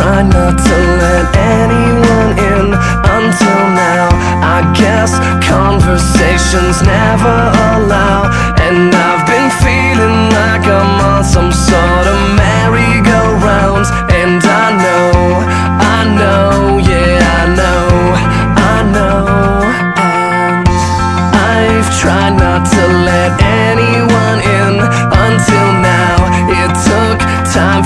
tried not to let anyone in until now. I guess conversations never allow, and I've been feeling like I'm on some sort of merry-go-round, and I know, I know, yeah, I know, I know, and I've tried not to let anyone in until now. It took time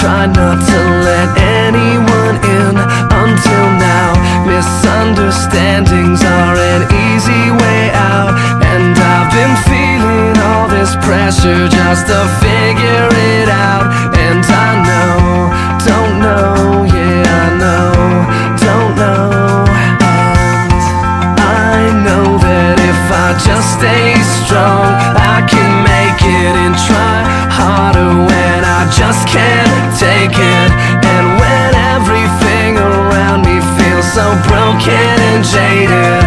Tried not to let anyone in until now. Misunderstandings are an easy way out. And I've been feeling all this pressure just to figure it out. And I know, don't know, yeah, I know, don't know. And I know that if I just stay strong, just can't take it. And when everything around me feels so broken and jaded,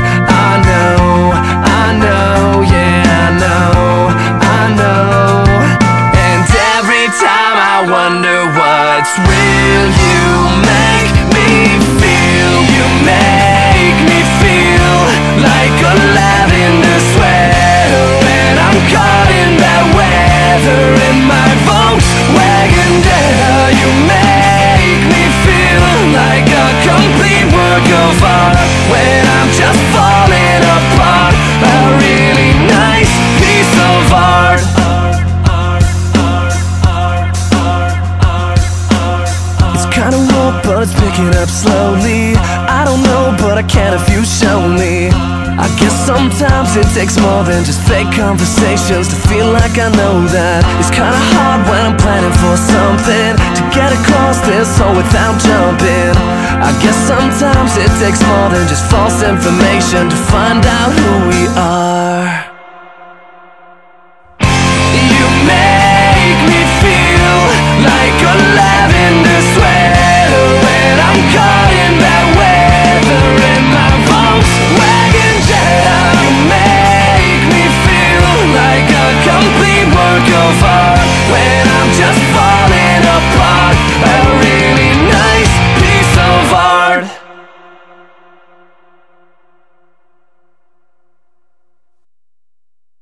it's picking up slowly. I don't know, but I can if you show me. I guess sometimes it takes more than just fake conversations to feel like I know that. It's kinda hard when I'm planning for something to get across this hole without jumping. I guess sometimes it takes more than just false information to find out who we are.